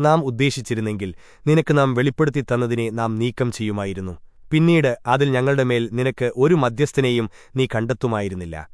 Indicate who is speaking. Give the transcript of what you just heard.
Speaker 1: നാം ഉദ്ദേശിച്ചിരുന്നെങ്കിൽ നിനക്ക് നാം വെളിപ്പെടുത്തി തന്നതിനെ നാം നീക്കം ചെയ്യുമായിരുന്നു. പിന്നീട് അതിൽ ഞങ്ങളുടെ മേൽ നിനക്ക് ഒരു മധ്യസ്ഥനെയും നീ കണ്ടെത്തുമായിരുന്നില്ല.